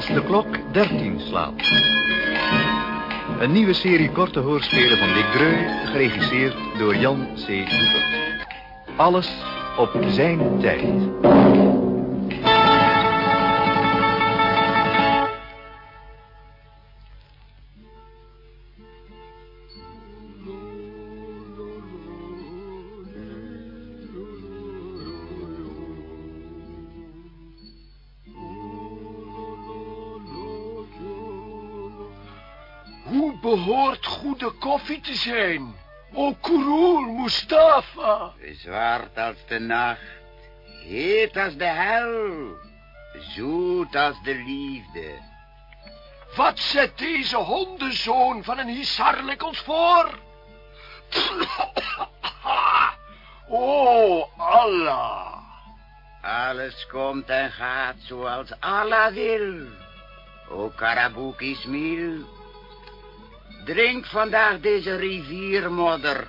Als de klok 13 slaat. Een nieuwe serie korte hoorspelen van Dick Dreu, geregisseerd door Jan C. Hubert. Alles op zijn tijd. Te zijn? Mustafa. Zwart als de nacht, heet als de hel, zoet als de liefde. Wat zet deze hondenzoon van een hisarlik ons voor? O Allah. Alles komt en gaat zoals Allah wil. O Karabouk Ismail, drink vandaag deze riviermodder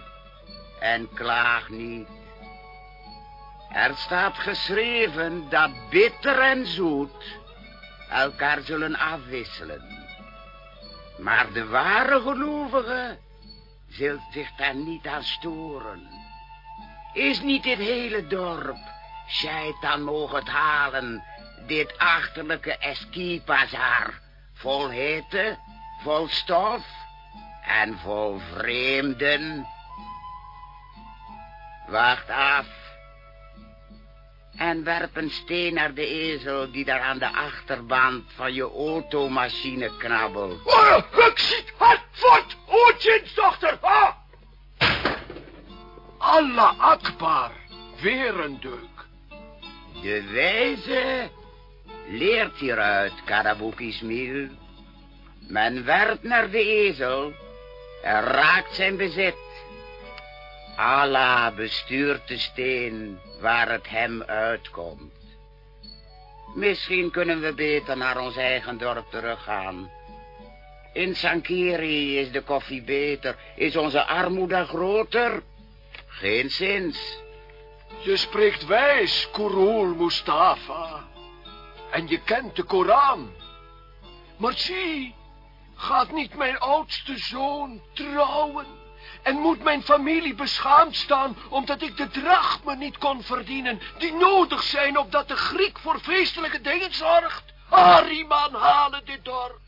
en klaag niet. Er staat geschreven dat bitter en zoet elkaar zullen afwisselen. Maar de ware gelovige zult zich daar niet aan storen. Is niet dit hele dorp, shaitan mogen het halen, dit achterlijke Eskipazar, vol hitte, vol stof en vol vreemden? Wacht af en werp een steen naar de ezel die daar aan de achterband van je automachine knabbelt. Oh, ik ziet hard voort, dochter. Ah! Allah Akbar, weer een deuk. De wijze leert hieruit, Karabouk Ismail. Men werpt naar de ezel raakt zijn bezit. Allah bestuurt de steen waar het hem uitkomt. Misschien kunnen we beter naar ons eigen dorp teruggaan. In Sankiri is de koffie beter, is onze armoede groter. Geen zins. Je spreekt wijs, Kurul Mustafa. En je kent de Koran. Maar zie, gaat niet mijn oudste zoon trouwen? En moet mijn familie beschaamd staan, omdat ik de drachme niet kon verdienen, die nodig zijn, opdat de Griek voor feestelijke dingen zorgt? Ariman halen dit dorp.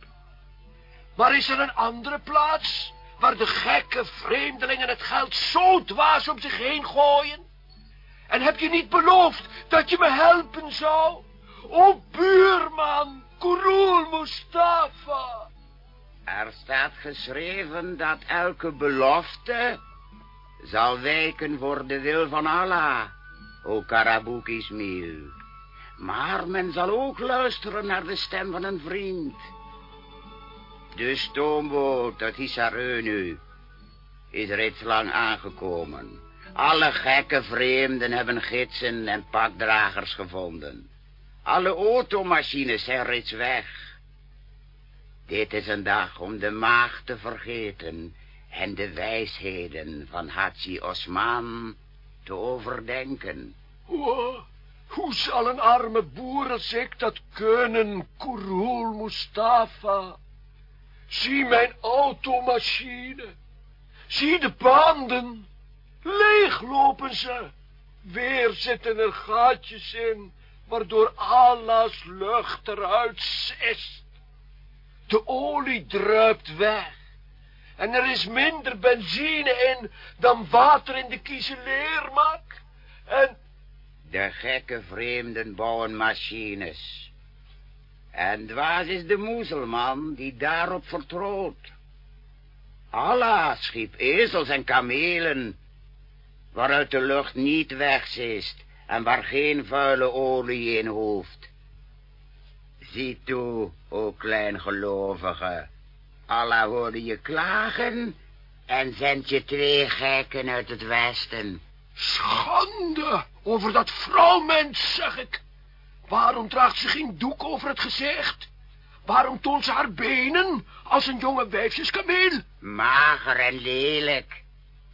Maar is er een andere plaats, waar de gekke vreemdelingen het geld zo dwaas om zich heen gooien? En heb je niet beloofd dat je me helpen zou? O buurman, Kurul Mustafa. Er staat geschreven dat elke belofte zal wijken voor de wil van Allah, o Karabouk. Maar men zal ook luisteren naar de stem van een vriend. De stoomboot uit Isarenu is reeds lang aangekomen. Alle gekke vreemden hebben gidsen en pakdragers gevonden. Alle automachines zijn reeds weg. Dit is een dag om de maag te vergeten en de wijsheden van Haji Osman te overdenken. Hoe zal een arme boer als ik dat kunnen, Kurul Mustafa? Zie mijn automachine. Zie de banden. Leeglopen ze. Weer zitten er gaatjes in, waardoor Allah's lucht eruit sist. De olie druipt weg. En er is minder benzine in dan water in de kiezeleermak. En... De gekke vreemden bouwen machines. En dwaas is de moezelman die daarop vertrouwt. Allah schiep ezels en kamelen, waaruit de lucht niet wegzist en waar geen vuile olie in hoeft. Zie toe, o kleingelovige, Allah hoorde je klagen en zendt je twee gekken uit het westen. Schande over dat vrouwmens, zeg ik. Waarom draagt ze geen doek over het gezicht? Waarom toont ze haar benen als een jonge wijfjeskameel? Mager en lelijk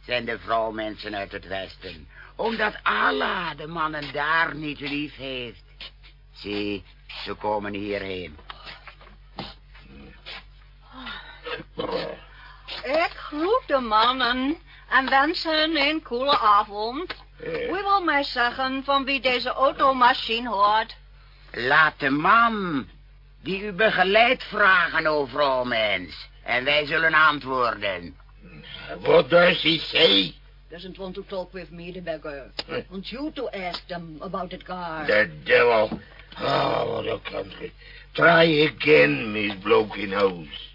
zijn de vrouwmensen uit het westen, omdat Allah de mannen daar niet lief heeft. Zie, ze komen hierheen. Ik groet de mannen en wens hen een koele avond. U wil mij zeggen van wie deze automachine hoort. Laat de man die u begeleidt vragen, o vrouw mens. En wij zullen antwoorden. What does he say? Doesn't want to talk with me, the beggar. Want you to ask them about that car. The devil. Oh, what a country. Try again, Miss Blokinhouse.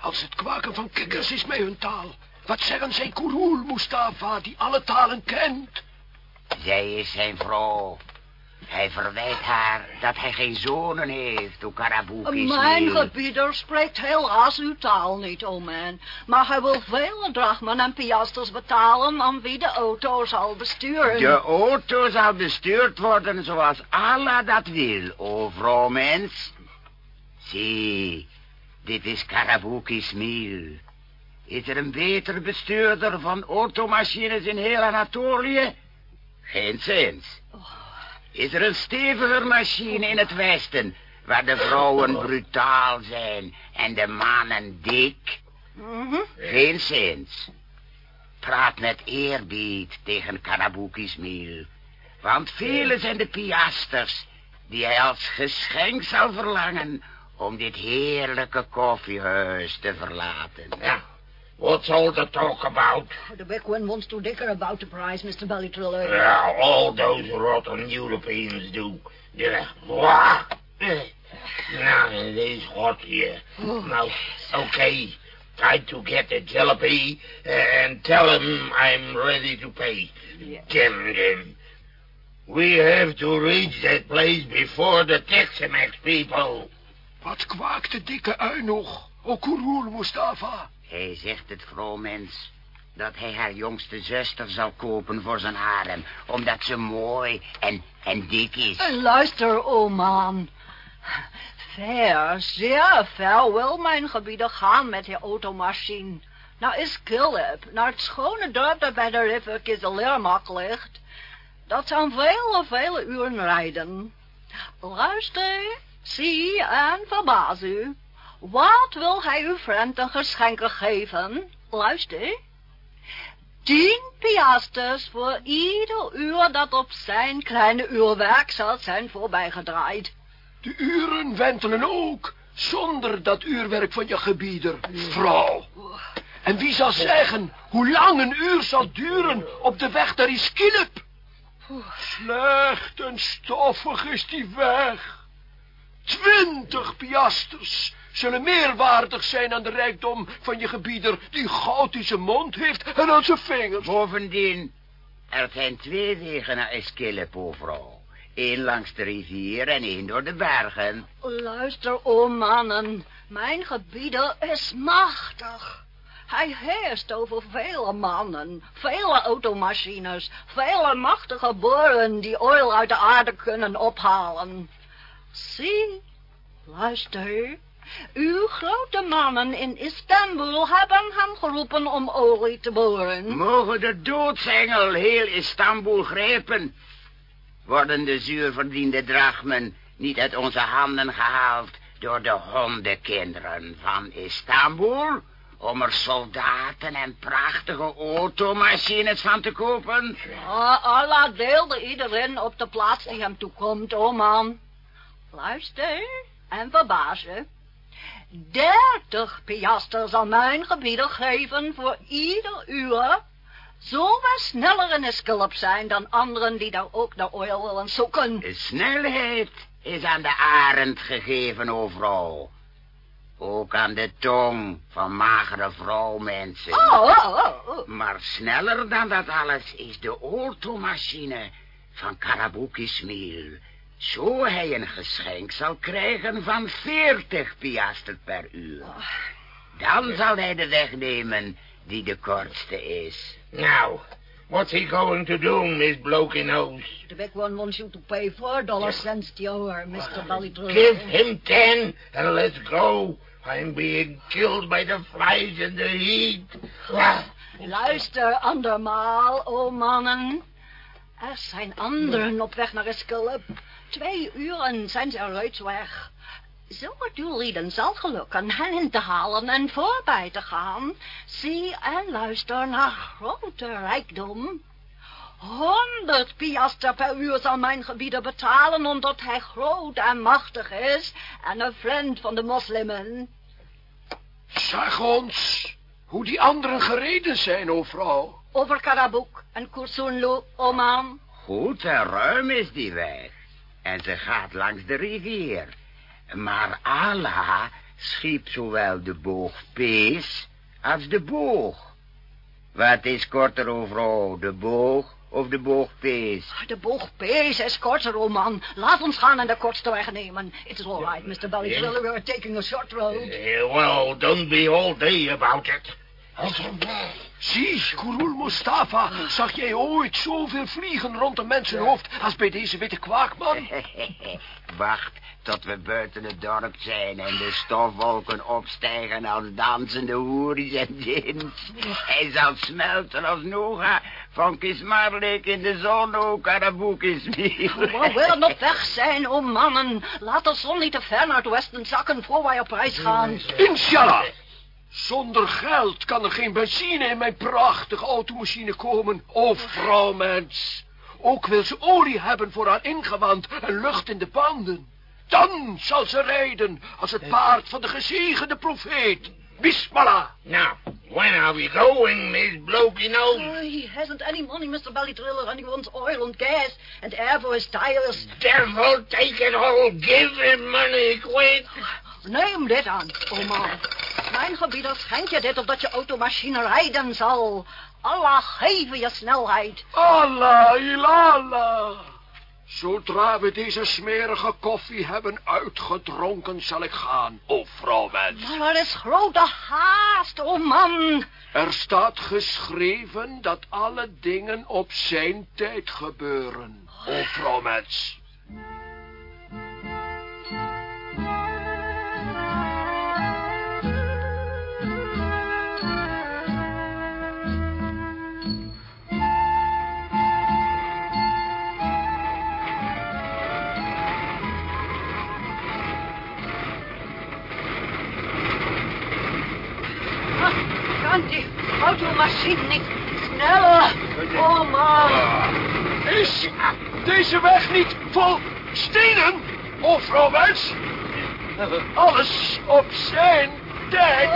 Als het kwaken van kikkers is met hun taal. Wat zeggen zij Kurul Mustafa, die alle talen kent? Zij is zijn vrouw. Hij verwijt haar dat hij geen zonen heeft, o Karabouk is Mijn gebieder spreekt helaas uw taal niet, o man. Maar hij wil vele drachmen en piasters betalen aan wie de auto zal besturen. De auto zal bestuurd worden zoals Allah dat wil, o vrouwmens. Zie, dit is Karabouk Ismail. Is er een beter bestuurder van automachines in heel Anatolië? Geen zins. Is er een steviger machine in het westen... waar de vrouwen brutaal zijn en de mannen dik? Geen zins. Praat met eerbied tegen Karabouk Ismail. Want vele zijn de piasters die hij als geschenk zal verlangen... om dit heerlijke koffiehuis te verlaten. Ja, what's all the talk about? Oh, the big one wants to dicker about the price, Mr. Bellytriller. Yeah, all those rotten Europeans do. Yeah. Wah. Now, it is hot here. Oh, now, okay. Try to get the jalopy uh, and tell him I'm ready to pay. Damn them. We have to reach that place before the Tex-Mex people. Wat kwaakt de dikke ui nog, o Kurul Mustafa? Hij zegt het vrouwmens dat hij haar jongste zuster zal kopen voor zijn harem, omdat ze mooi en, en dik is. Luister, o man. Ver, zeer ver wil mijn gebieden gaan met die automachine. Nou is Kilip, naar het schone dorp dat bij de river Kizeleermak ligt. Dat zijn vele, vele uren rijden. Luister, zie en verbaas u. Wat wil hij uw vriend een geschenken geven? Luister. Tien piasters voor ieder uur dat op zijn kleine uurwerk zal zijn voorbijgedraaid. De uren wentelen ook, zonder dat uurwerk van je gebieder, vrouw. En wie zal zeggen hoe lang een uur zal duren op de weg naar Iskilip? Slecht en stoffig is die weg. Twintig piasters zullen meer waardig zijn aan de rijkdom van je gebieder... die goud in zijn mond heeft en aan zijn vingers. Bovendien, er zijn twee wegen naar Eskilip, o vrouw. Eén langs de rivier en één door de bergen. Luister, o mannen, mijn gebieder is machtig. Hij heerst over vele mannen, vele automachines, vele machtige boren die oil uit de aarde kunnen ophalen. Zie, luister, uw grote mannen in Istanbul hebben hem geroepen om olie te boren. Mogen de doodsengel heel Istanbul grijpen? Worden de zuurverdiende drachmen niet uit onze handen gehaald door de hondenkinderen van Istanbul? Om er soldaten en prachtige automachines van te kopen? Ah, Allah deelde iedereen op de plaats die hem toekomt, o man. Luister en verbazen. Dertig piaster zal mijn gebieder geven voor ieder uur. Zo we sneller in Esculap zijn dan anderen die daar ook naar oil willen zoeken. De snelheid is aan de arend gegeven, o vrouw. Ook aan de tong van magere vrouwmensen. Oh, oh, oh, oh. Maar sneller dan dat alles is de automachine van Karabouk Ismail. Zo hij een geschenk zal krijgen van veertig piaster per uur. Dan zal hij de weg nemen die de kortste is. Now, what's he going to do, Miss Blokinose? The big one wants you to pay four dollars cents the hour, Mr. Bellytriller. Give him ten and let's go. I'm being killed by the flies and the heat. Luister andermaal, o mannen. Er zijn anderen op weg naar Esculap. Twee uren zijn ze reeds weg. Zo het jullie dan zal gelukken hen in te halen en voorbij te gaan. Zie en luister naar grote rijkdom. Honderd piaster per uur zal mijn gebieder betalen, omdat hij groot en machtig is en een vriend van de moslimen. Zeg ons hoe die anderen gereden zijn, o vrouw. Over Karabuk en Kursunlu, Oman. Goed en ruim is die weg. En ze gaat langs de rivier. Maar Allah schiep zowel de boog Pees als de boog. Wat is korter, o vrouw, de boog of de boog Pees? De boog Pees is korter, oh man. Laat ons gaan en de kortste weg nemen. It's all right, Mr. Bellytriller. We are taking a short road. Eh, well, don't be all day about it. Zie, Kurul Mustafa, zag jij ooit zoveel vliegen rond een mensenhoofd als bij deze witte kwaakman? Wacht tot we buiten het dorp zijn en de stofwolken opstijgen als dansende hoeries en djinns. Hij zal smelten als Noga van Kismarlik in de zon, o Karaboek is We willen op weg zijn, o mannen. Laat de zon niet te ver naar het westen zakken voor wij op reis gaan. Inshallah! Zonder geld kan er geen benzine in mijn prachtige automachine komen, o vrouwmens. Ook wil ze olie hebben voor haar ingewand en lucht in de banden. Dan zal ze rijden als het paard van de gezegende profeet. Bismillah. Now, when are we going, Miss Blokey Nose? Oh, he hasn't any money, Mr. Bellytriller, and he wants oil and gas and air for his tires. Devil take it all, give him money, quick. Neem dit aan, o man. Mijn gebieder schenkt je dit opdat je automachine rijden zal. Allah geven je snelheid. Allah ilala. Zodra we deze smerige koffie hebben uitgedronken, zal ik gaan, o vrouwmens. Maar er is grote haast, o man. Er staat geschreven dat alle dingen op zijn tijd gebeuren, o vrouwmens. Deze weg niet vol stenen, o vrouwmens? Alles op zijn tijd.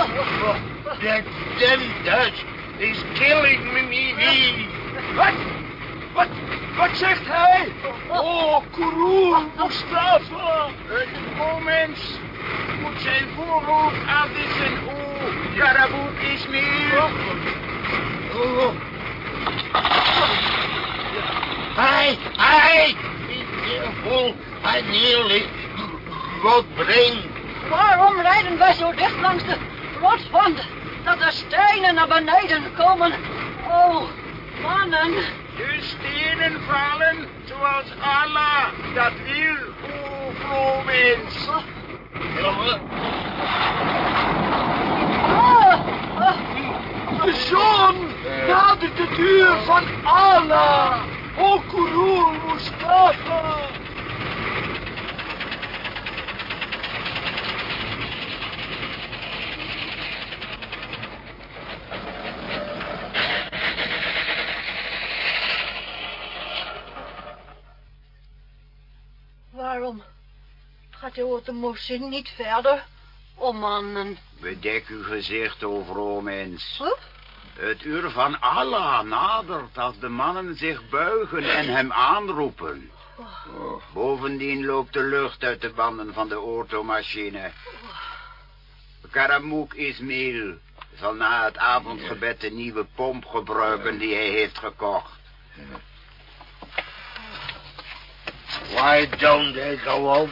That damn dust is killing me, me. Wat? Wat? Wat zegt hij? Oh, Kurul Mustafa. Het moment moet zijn voorhoofd afwissen, o Karaboek Ismail. Oh. Hij, be careful, I nearly got brain. Waarom rijden wij zo dicht langs de rotswand? Dat de stenen naar beneden komen. Oh, mannen. De stenen vallen zoals Allah dat wil, o vrouwmens. Ah, ah. De zon nadert de deur van Allah. O Kurul Mustafa. Waarom gaat de automachine niet verder? Oh mannen. Bedek uw gezicht, o vrouwmens. Huh? Het uur van Allah nadert als de mannen zich buigen en hem aanroepen. Bovendien loopt de lucht uit de banden van de automachine. Karamouk Ismail zal na het avondgebed de nieuwe pomp gebruiken die hij heeft gekocht. Why don't they go on?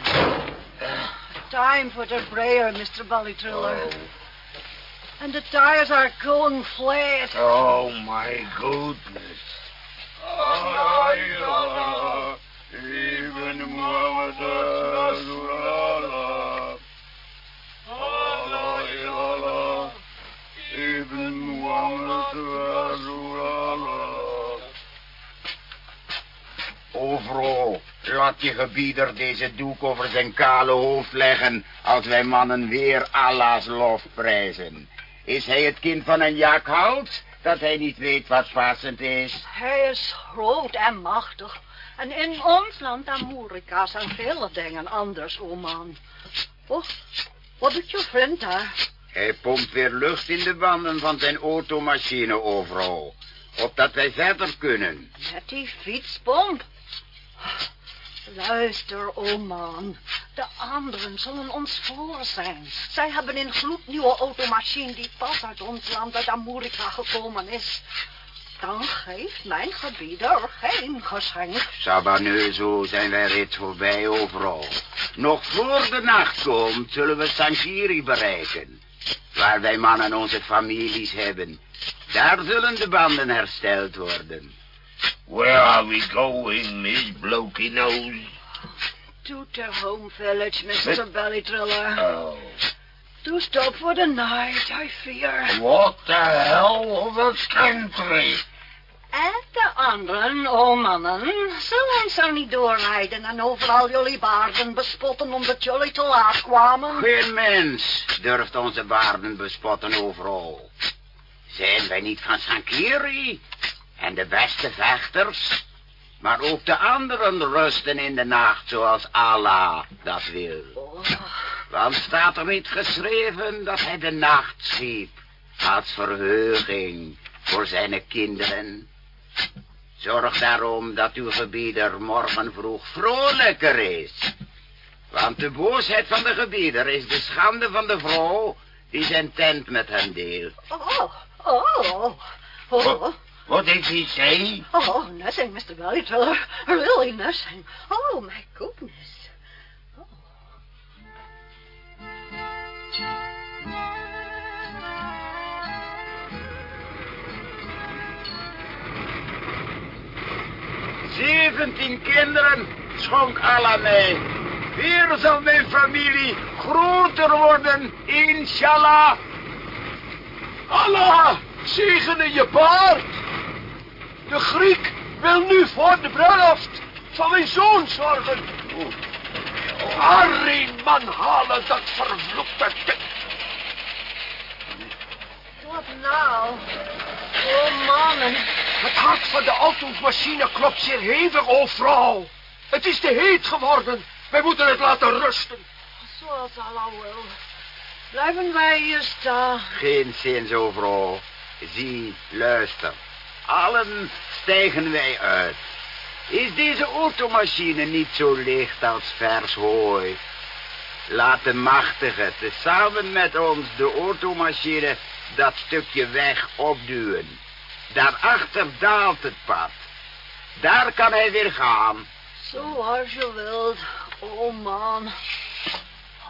Time for the prayer, Mr. Bellytriller. And the tires are going flat. Oh, my goodness. Overal, gaat je gebieder deze doek over zijn kale hoofd leggen... als wij mannen weer Allah's lof prijzen? Is hij het kind van een jakhals, dat hij niet weet wat passend is? Hij is groot en machtig. En in ons land Amerika zijn vele dingen anders, o man. Oh, wat doet je vriend daar? Hij pompt weer lucht in de banden van zijn automachine overal. Opdat wij verder kunnen. Met die fietspomp. Luister, o man. De anderen zullen ons voor zijn. Zij hebben een gloednieuwe automachine die pas uit ons land, uit Amerika gekomen is. Dan geeft mijn gebieder geen geschenk. Sabaneuzo zijn wij reeds voorbij overal. Nog voor de nacht komt, zullen we Sankiri bereiken. Waar wij mannen onze families hebben. Daar zullen de banden hersteld worden. Where are we going, Miss Blokey Nose? To the home village, Mr. Met- Belly Driller. Oh, To stop for the night, I fear. what the hell of a country. En de anderen, o mannen, zullen zo niet doorrijden en overal jullie baarden bespotten omdat jullie te laat kwamen? Geen mens durft onze baarden bespotten overal. Zijn wij niet van Sankiri? En de beste vechters? Maar ook de anderen rusten in de nacht zoals Allah dat wil. Oh, Want staat er niet geschreven dat hij de nacht schiep als verheuging voor zijn kinderen? Zorg daarom dat uw gebieder morgen vroeg vrolijker is. Want de boosheid van de gebieder is de schande van de vrouw die zijn tent met hem deelt. oh, oh, oh, What did he say? oh, nothing, Mr. Belly Driller. Really nothing. Oh, my goodness. Zeventien kinderen schonk Allah mij. Weer zal mijn familie groter worden, inshallah. Allah, zegene je paard. De Griek wil nu voor de bruiloft van mijn zoon zorgen. Harry man halen dat vervloekte... te- Wat nou? Oh, mannen. Het hart van de automachine klopt zeer hevig, o vrouw. Het is te heet geworden. Wij moeten het laten rusten. Zoals Allah wil. Blijven wij hier staan. Geen zins overal. Zie, luister. Allen stijgen wij uit. Is deze automachine niet zo licht als vers hooi? Laat de machtige tezamen met ons de automachine dat stukje weg opduwen. Daarachter daalt het pad. Daar kan hij weer gaan. Zoals je wilt. Oh, man.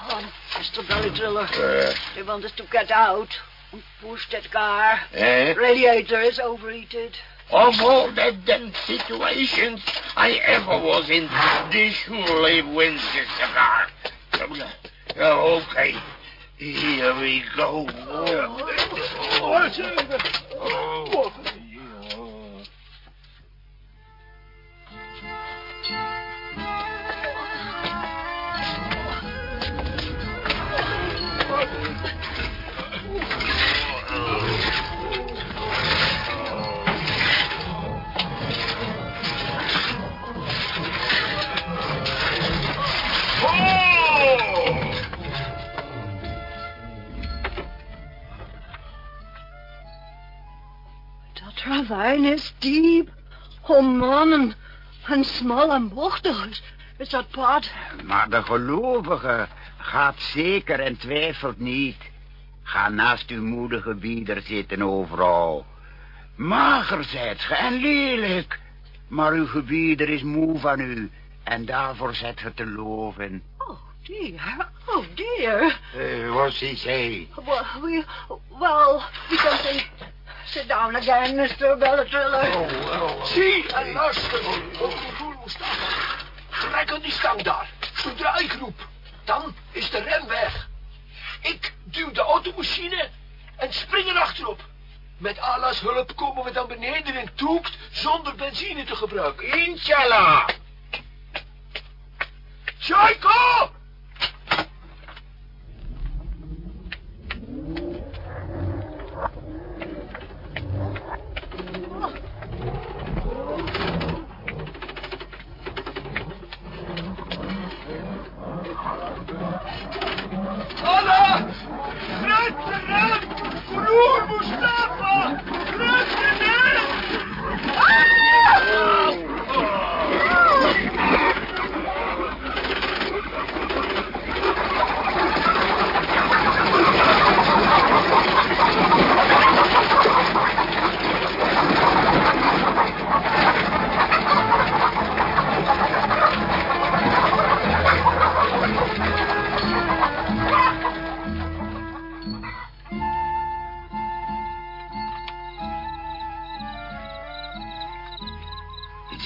Oh, Mr. Belly Driller. Uh, They want us to get out. And Push that car. eh? Radiator is overheated. Of all the damn situations I ever was in, this surely wins the cigar. Uh, okay, here we go. Wacht even. Oh. Dat ravijn is diep. Oh, mannen. En smal en bochtig is, is dat pad. Maar de gelovige gaat zeker en twijfelt niet. Ga naast uw moedige bieder zitten overal. Mager zijt ge en lelijk. Maar uw gebieder is moe van u. En daarvoor zet ge te loven. Oh, dear. Oh, dear. Uh, wat is hij? Well, we, well, we can say... Sit down again, Mr. Belly Driller. Zie en luister. O Kurul Mustafa. Trek aan die stang daar. Zodra ik roep, dan is de rem weg. Ik duw de automachine en spring er achterop. Met Allah's hulp komen we dan beneden in Toekt zonder benzine te gebruiken. Inshallah. Shaiko!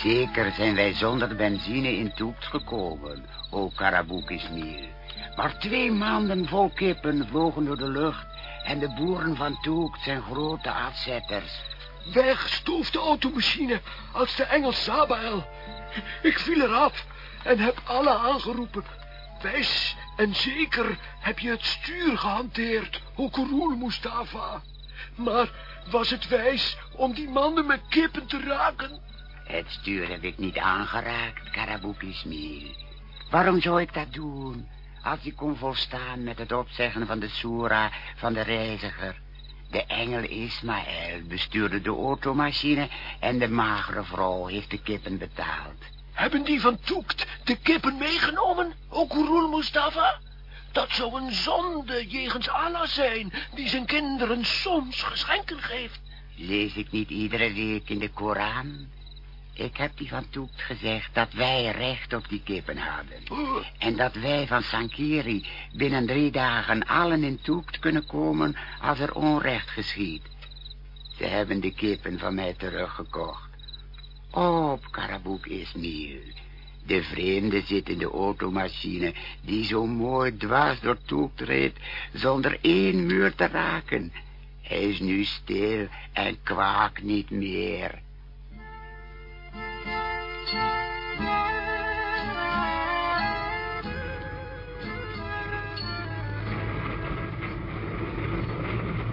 Zeker zijn wij zonder benzine in Toekt gekomen, o Karabouk Ismail. Maar twee maanden vol kippen vlogen door de lucht... en de boeren van Toekt zijn grote afzetters. Weggestoofd de automachine als de engel Sabael. Ik viel eraf en heb alle aangeroepen. Wijs en zeker heb je het stuur gehanteerd, o Kurul Mustafa. Maar was het wijs om die mannen met kippen te raken? Het stuur heb ik niet aangeraakt, Ismail. Waarom zou ik dat doen, als ik kon volstaan met het opzeggen van de soera van de reiziger? De engel Ismaël bestuurde de automachine en de magere vrouw heeft de kippen betaald. Hebben die van Toekt de kippen meegenomen, o Kurul Mustafa? Dat zou een zonde jegens Allah zijn, die zijn kinderen soms geschenken geeft. Lees ik niet iedere week in de Koran? Ik heb die van Toekt gezegd dat wij recht op die kippen hadden. Oh, En dat wij van Sankiri binnen drie dagen allen in Toekt kunnen komen als er onrecht geschiet. Ze hebben de kippen van mij teruggekocht. Op, Karabouk Ismail. De vreemde zit in de automachine die zo mooi dwars door Toekt reed zonder één muur te raken. Hij is nu stil en kwaakt niet meer.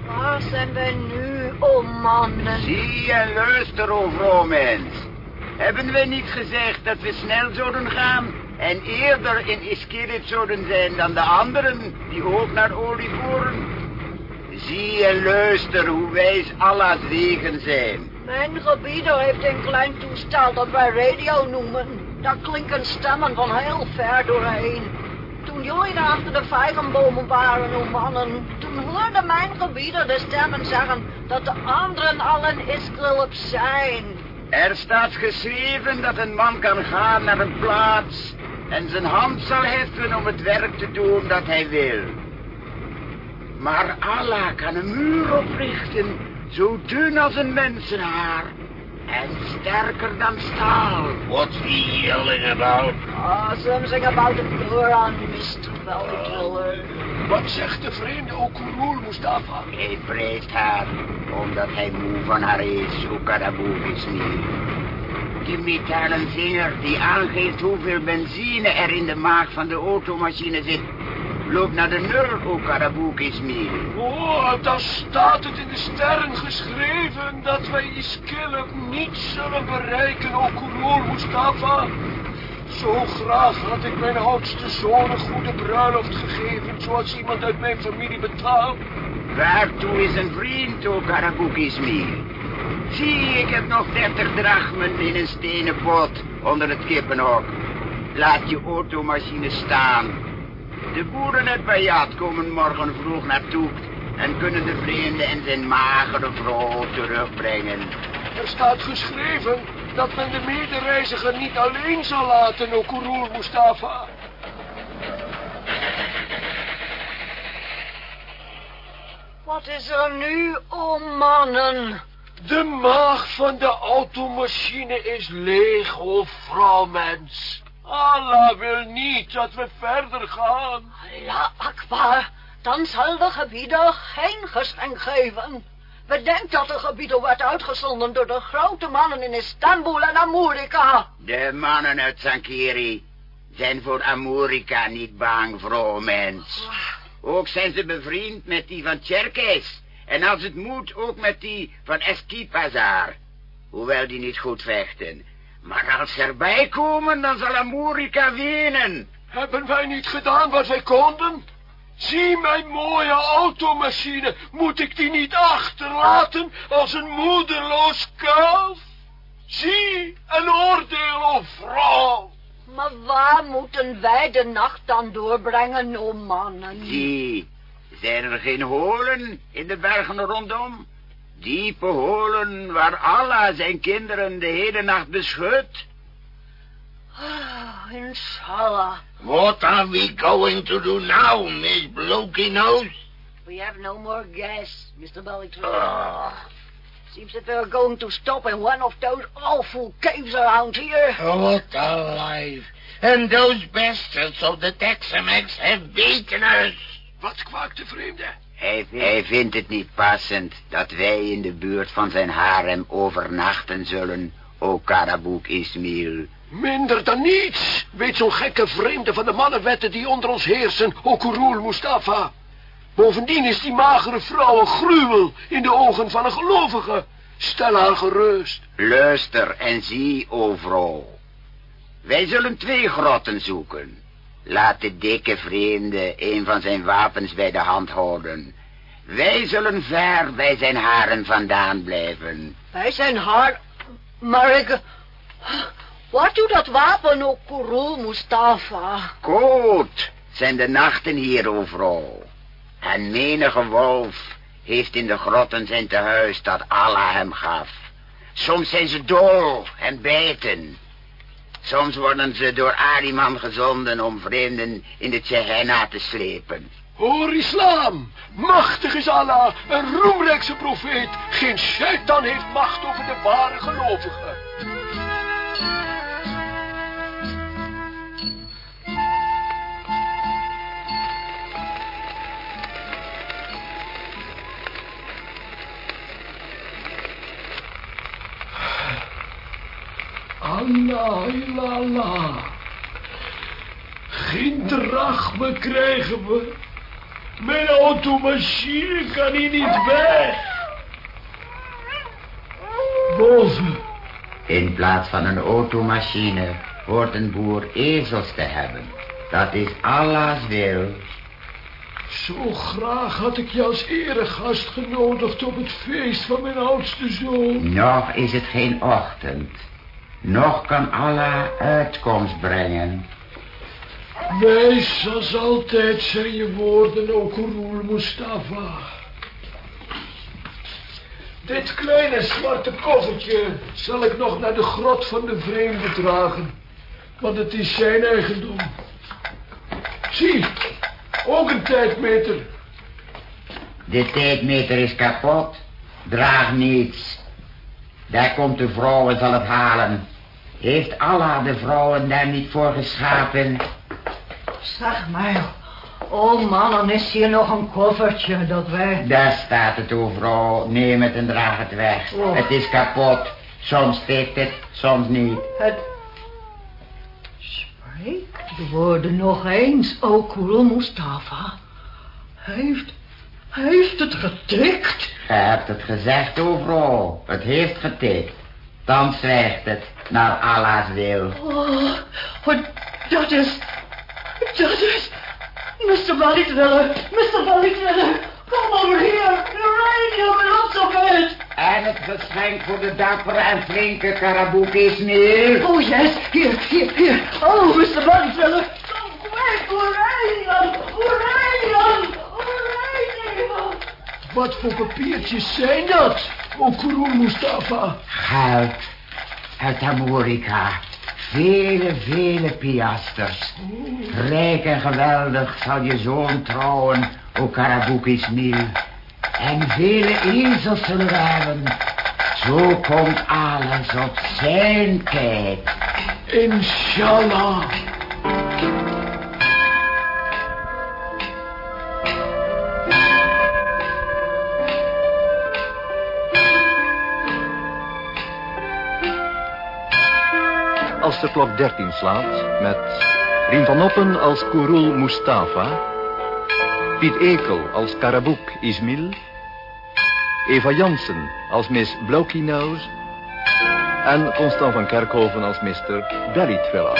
Waar zijn wij nu, o mannen? Zie en luister, o. Hebben wij niet gezegd dat we snel zouden gaan en eerder in Iskirit zouden zijn dan de anderen die ook naar olie voeren? Zie en luister hoe wijs Allah's wegen zijn. Mijn gebieder heeft een klein toestel dat wij radio noemen. Daar klinken stemmen van heel ver doorheen. Toen jullie achter de vijgenbomen waren, o mannen, toen hoorde mijn gebieder de stemmen zeggen dat de anderen al in Iskrilp zijn. Er staat geschreven dat een man kan gaan naar een plaats en zijn hand zal heffen om het werk te doen dat hij wil. Maar Allah kan een muur oprichten, zo dun als een mensenhaar en sterker dan staal. What's he yelling about? Ah, something about the Quran, Mr. Veldkiller. wat zegt de vreemde o Kurul Mustafa? Hij vreest haar, omdat hij moe van haar is, hoe Karabouk is niet. De metalen vinger die aangeeft hoeveel benzine er in de maag van de automachine zit, loopt naar de nul, o Karabouk. Oh, daar staat het in de sterren geschreven dat wij Iskilip niet zullen bereiken, o Kurul Mustafa. Zo graag had ik mijn oudste zoon een goede bruiloft gegeven, zoals iemand uit mijn familie betaalt. Waartoe is een vriend, o Karabouk Ismail? Zie, ik heb nog dertig drachmen in een stenen pot onder het kippenhok. Laat je automachine staan. De boeren uit Bayat komen morgen vroeg naar Toekt en kunnen de vreemde en zijn magere vrouw terugbrengen. Er staat geschreven dat men de medereiziger niet alleen zal laten, o Kurul Mustafa. Wat is er nu, o mannen? De maag van de automachine is leeg, o vrouwmens. Allah wil niet dat we verder gaan. Allah Akbar, dan zal de gebieder geen geschenk geven. Bedenk dat de gebieder werd uitgezonden door de grote mannen in Istanbul en Amerika. De mannen uit Sankiri. zijn voor Amerika niet bang, vrouw mens. Ook zijn ze bevriend met die van Cherkes. En als het moet, ook met die van Eskipazar. Hoewel die niet goed vechten. Maar als ze erbij komen, dan zal Amerika winnen. Hebben wij niet gedaan wat wij konden? Zie mijn mooie automachine. Moet ik die niet achterlaten als een moederloos kalf? Zie, een oordeel, o vrouw. Maar waar moeten wij de nacht dan doorbrengen, o mannen? Zie, zijn er geen holen in de bergen rondom? Diepe holen waar Allah zijn kinderen de hele nacht beschut? Oh, inshallah. What are we going to do now, Miss Blokey Nose? We have no more gas, Mr. Bellytree. Ah, Seems that we're going to stop in one of those awful caves around here. what a life. And those bastards of the Tex-Mex have beaten us. Wat kwaakt de vreemde? Hij, hij vindt het niet passend dat wij in de buurt van zijn harem overnachten zullen, o Karaboek Ismail. Minder dan niets. Weet zo'n gekke vreemde van de mannenwetten die onder ons heersen, o Kurul Mustafa. Bovendien is die magere vrouw een gruwel in de ogen van een gelovige. Stel haar gerust. Luister en zie, o vrouw. Wij zullen twee grotten zoeken. Laat de dikke vreemde een van zijn wapens bij de hand houden. Wij zullen ver bij zijn haren vandaan blijven. Wij zijn haar... Maar ik... Waar doet dat wapen ook, Kurul Mustafa? Koud zijn de nachten hier, o vrouw. En menige wolf heeft in de grotten zijn tehuis dat Allah hem gaf. Soms zijn ze dol en bijten. Soms worden ze door Ariman gezonden om vreemden in de Tsehena te slepen. Hoor islam. Machtig is Allah, een roemrijkse profeet. Geen shaitan heeft macht over de ware gelovigen. Allah, ilallah. Geen drachme krijgen we. Mijn automachine kan hier niet weg. Boven. In plaats van een automachine hoort een boer ezels te hebben. Dat is Allah's wil. Zo graag had ik je als eregast genodigd op het feest van mijn oudste zoon. Nog is het geen ochtend. Nog kan Allah uitkomst brengen. Wijs zoals altijd zijn je woorden, o Kurul Mustafa. Dit kleine zwarte koffertje zal ik nog naar de grot van de vreemde dragen. Want het is zijn eigendom. Zie, ook een tijdmeter. De tijdmeter is kapot. Draag niets. Daar komt de vrouw en zal het halen. Heeft Allah de vrouwen daar niet voor geschapen? Zeg maar. Oh man, dan is hier nog een koffertje dat wij... Daar staat het, o vrouw. Neem het en draag het weg. Oh. Het is kapot. Soms steekt het, soms niet. Het... Spreek de woorden nog eens, o Kurul Mustafa. Heeft... Heeft het getikt. Ge hebt het gezegd, o vrouw. Het heeft getikt. Dan zwijgt het naar Allah's wil. Oh. Dat is... Dat is... Mr. Bellytriller, Mr. Bellytriller, kom over hier. Uranium in ons op het. En het geschenk voor de dappere en flinke Karaboek is nu. Oh, yes, hier, hier, hier. Oh, Mr. Bellytriller, kom kwijt, uranium, uranium. Wat voor papiertjes zijn dat, o Kurul Mustafa? Geld uit Amerika. Vele, vele piasters. Rijk en geweldig zal je zoon trouwen, o Karaboek Ismail. En vele ezels zullen we hebben. Zo komt alles op zijn tijd. Inshallah. Als de klok 13 slaat met Rien van Oppen als Kurul Mustafa. Piet Ekel als Karabouk Ismail. Eva Jansen als Miss Blokey Nose. En Constant van Kerkhoven als Mr. Belly Thriller.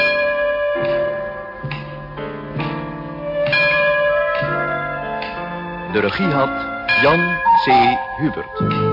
De regie had Jan C. Hubert.